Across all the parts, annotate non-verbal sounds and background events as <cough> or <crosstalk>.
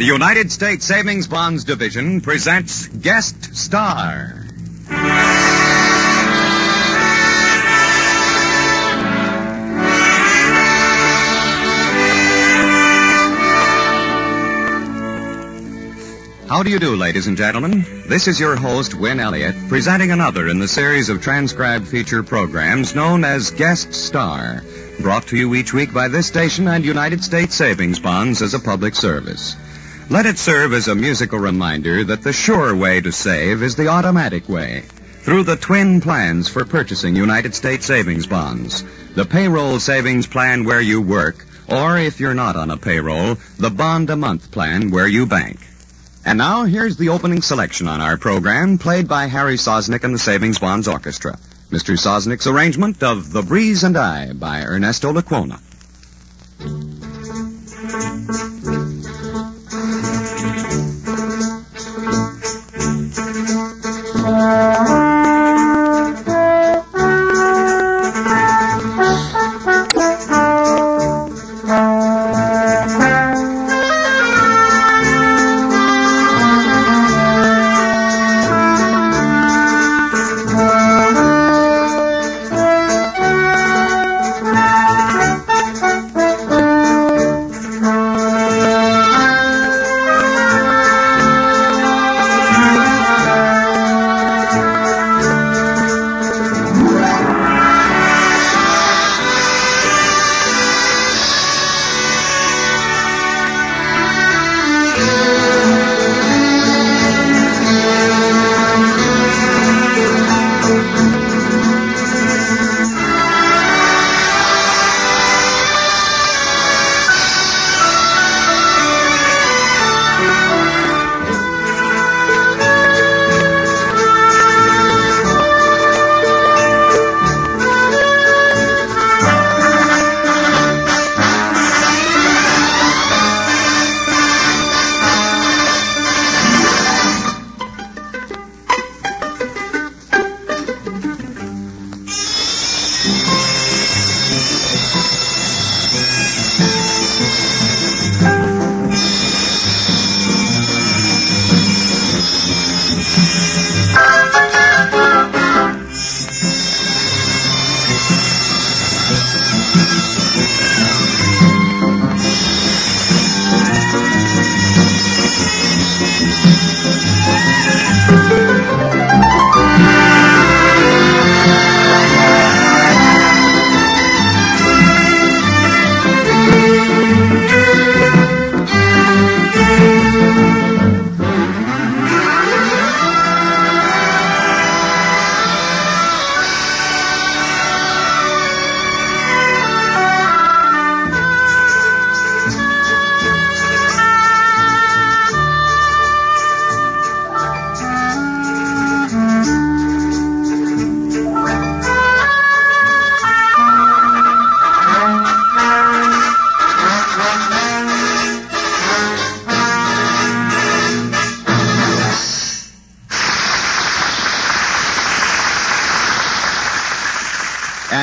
The United States Savings Bonds Division presents Guest Star. How do you do, ladies and gentlemen? This is your host, Win Elliott, presenting another in the series of transcribed feature programs known as Guest Star, brought to you each week by this station and United States Savings Bonds as a public service. Let it serve as a musical reminder that the sure way to save is the automatic way. Through the twin plans for purchasing United States savings bonds. The payroll savings plan where you work, or if you're not on a payroll, the bond a month plan where you bank. And now here's the opening selection on our program, played by Harry Sosnick and the Savings Bonds Orchestra. Mr. Sosnick's arrangement of The Breeze and I by Ernesto Lecuona.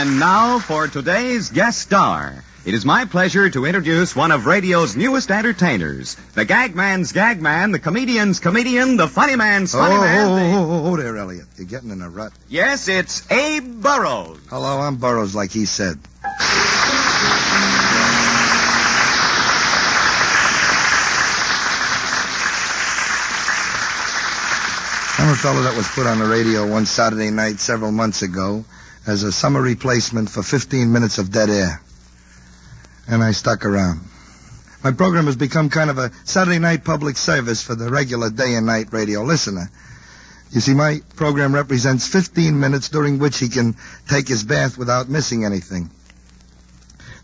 And now for today's guest star. It is my pleasure to introduce one of radio's newest entertainers, the gag man's gag man, the comedian's comedian, the funny man's funny oh, man. Oh, the- oh, oh, oh, there, Elliott. You're getting in a rut. Yes, it's Abe Burrows. Hello, I'm Burrows, like he said. I'm a fellow that was put on the radio one Saturday night several months ago as a summer replacement for 15 minutes of dead air. And I stuck around. My program has become kind of a Saturday night public service for the regular day and night radio listener. You see, my program represents 15 minutes during which he can take his bath without missing anything.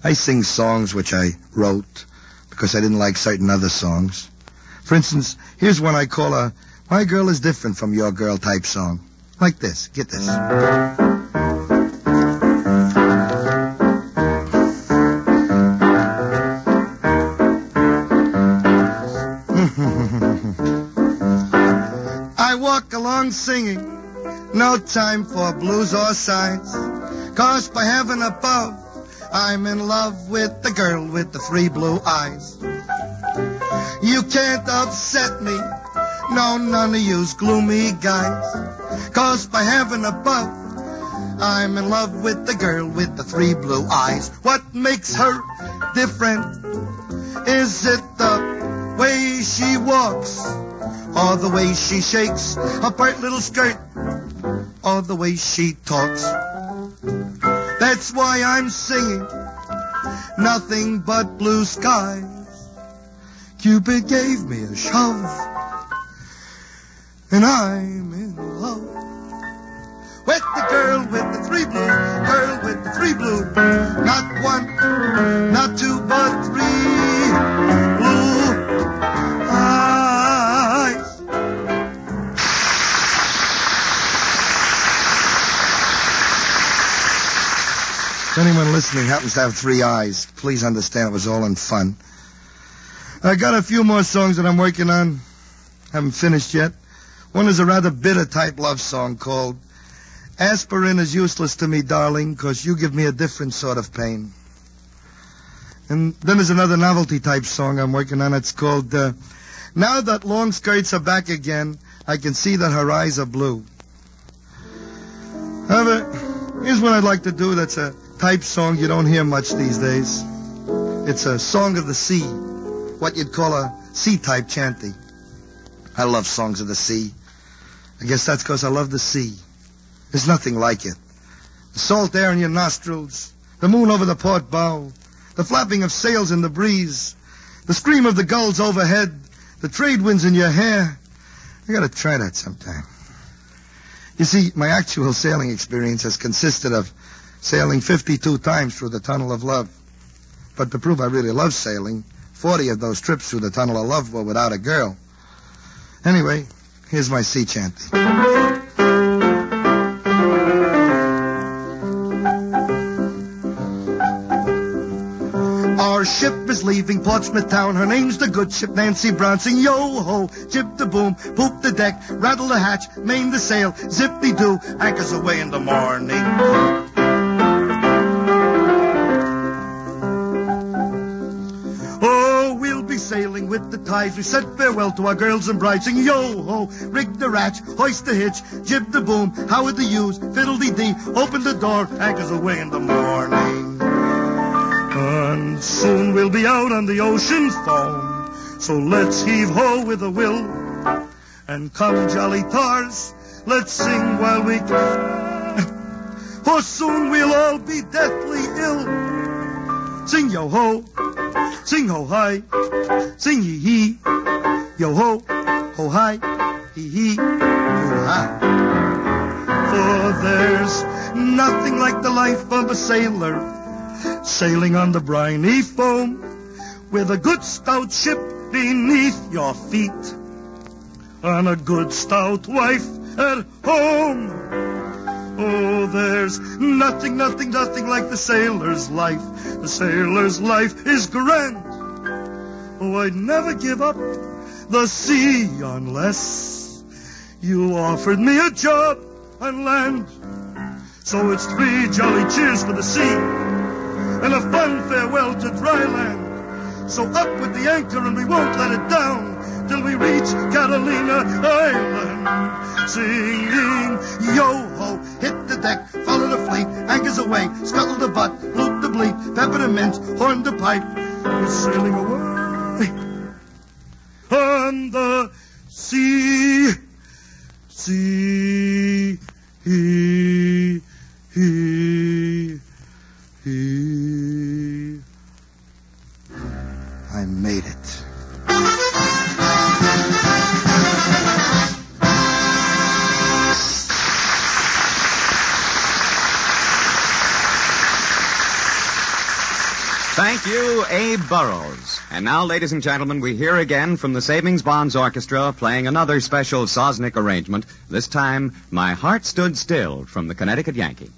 I sing songs which I wrote because I didn't like certain other songs. For instance, here's one I call a My Girl is Different from Your Girl type song. Like this. Get this. No time for blues or sighs. Cause by heaven above, I'm in love with the girl with the three blue eyes. You can't upset me. No, none of you's gloomy guys. Cause by heaven above, I'm in love with the girl with the three blue eyes. What makes her different? Is it the way she walks? Or the way she shakes her bright little skirt? Or the way she talks? That's why I'm singing nothing but blue skies. Cupid gave me a shove, and I'm in love with the girl with the three blue, girl with the three blue. Not one, not two, but three If anyone listening happens to have three eyes, please understand it was all in fun. I got a few more songs that I'm working on. Haven't finished yet. One is a rather bitter type love song called Aspirin is useless to me, darling, 'cause you give me a different sort of pain. And then there's another novelty type song I'm working on. It's called uh, Now That Long Skirts Are Back Again, I Can See That Her Eyes Are Blue. However, here's what I'd like to do that's a type song you don't hear much these days. It's a song of the sea, what you'd call a sea type chanty. I love songs of the sea. I guess that's 'cause I love the sea. There's nothing like it. The salt air in your nostrils, the moon over the port bow, the flapping of sails in the breeze, the scream of the gulls overhead, the trade winds in your hair. I gotta try that sometime. You see, my actual sailing experience has consisted of sailing 52 times through the Tunnel of Love. But to prove I really love sailing, 40 of those trips through the Tunnel of Love were without a girl. Anyway, here's my sea chanty. Our ship is leaving Portsmouth town. Her name's the good ship Nancy Brown. Sing yo ho, jib the boom, poop the deck, rattle the hatch, main the sail, zip zippy doo, anchors away in the morning. With the tides. We said farewell to our girls and brides. Sing yo ho, rig the ratch, hoist the hitch, jib the boom, howard the ewes, fiddle dee dee, open the door, anchors away in the morning. And soon we'll be out on the ocean's foam. So let's heave ho with a will. And come, jolly tars, let's sing while we can. <laughs> For soon we'll all be deathly ill. For there's nothing like the life of a sailor sailing on the briny foam with a good stout ship beneath your feet and a good stout wife at home. Oh, there's nothing, nothing, nothing like the sailor's life. The sailor's life is grand. Oh, I'd never give up the sea unless you offered me a job on land. So it's three jolly cheers for the sea and a fun farewell to dry land. So up with the anchor and we won't let it down till we reach Catalina Island. Singing yo-ho, hit the deck, follow the fleet, anchors away, scuttle the butt, loop the bleat, pepper the mint, horn the pipe. We're sailing away on the sea, sea, Abe Burrows. And now, ladies and gentlemen, we hear again from the Savings Bonds Orchestra playing another special Sosnick arrangement, this time, My Heart Stood Still from the Connecticut Yankee.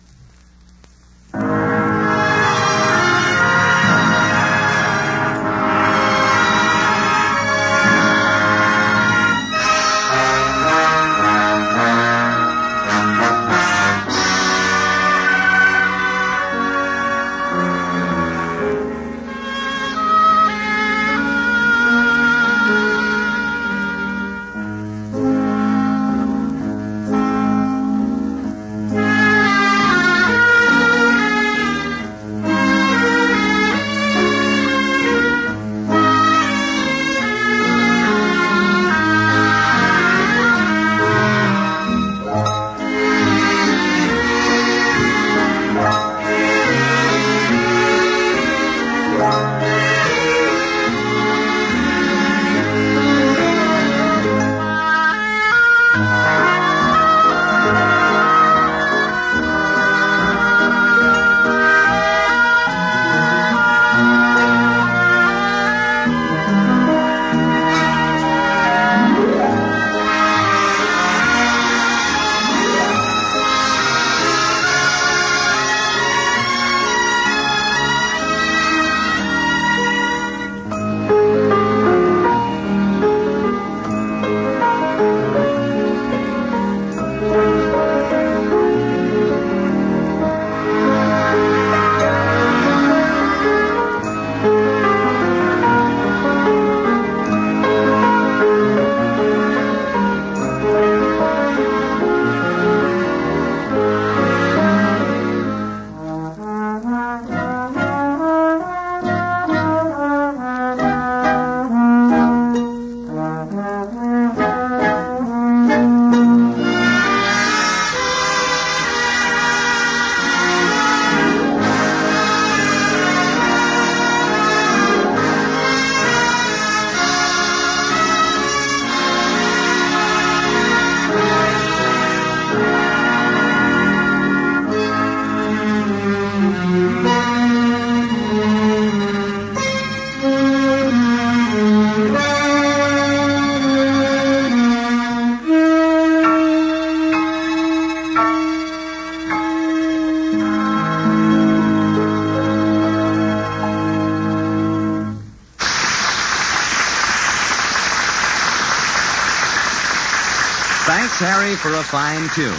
Harry for a fine tune.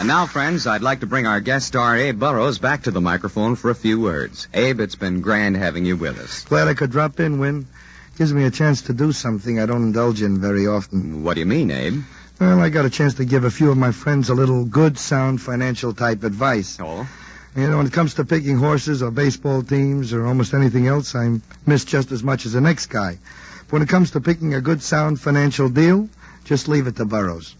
And now, friends, I'd like to bring our guest star, Abe Burrows, back to the microphone for a few words. Abe, it's been grand having you with us. Glad I could drop in, Win. Gives me a chance to do something I don't indulge in very often. What do you mean, Abe? Well, I got a chance to give a few of my friends a little good, sound financial type advice. Oh? You know, when it comes to picking horses or baseball teams or almost anything else, I miss just as much as the next guy. But when it comes to picking a good, sound financial deal, just leave it to Burrows.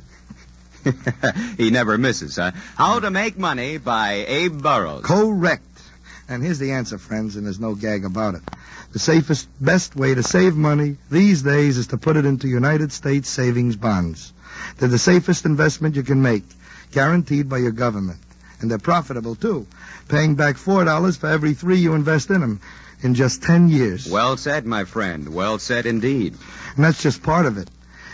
<laughs> he never misses, huh? How to Make Money by Abe Burrows. Correct. And here's the answer, friends, and there's no gag about it. The safest, best way to save money these days is to put it into United States savings bonds. They're the safest investment you can make, guaranteed by your government. And they're profitable, too, paying back $4 for every three you invest in them in just 10 years. Well said, my friend. Well said indeed. And that's just part of it.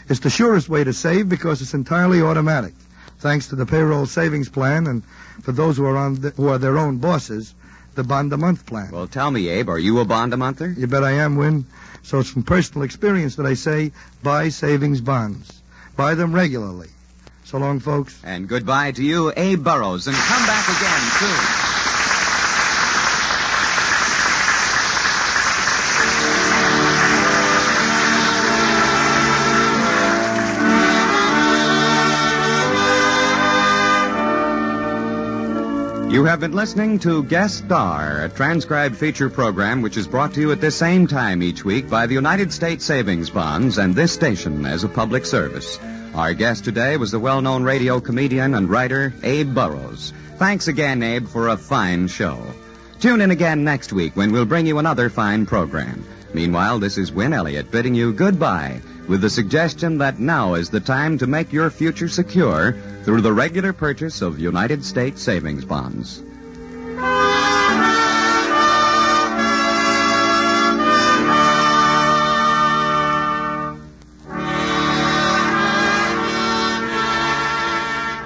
It's the surest way to save because it's entirely automatic. Thanks to the payroll savings plan and for those who are on the, who are their own bosses, the bond a month plan. Well, tell me, Abe, are you a bond a monther? You bet I am, Win. So it's from personal experience that I say buy savings bonds. Buy them regularly. So long, folks. And goodbye to you, Abe Burrows, and come back again soon. You have been listening to Guest Star, a transcribed feature program which is brought to you at the same time each week by the United States Savings Bonds and this station as a public service. Our guest today was the well known radio comedian and writer Abe Burrows. Thanks again, Abe, for a fine show. Tune in again next week when we'll bring you another fine program. Meanwhile, this is Win Elliott bidding you goodbye with the suggestion that now is the time to make your future secure through the regular purchase of United States savings bonds.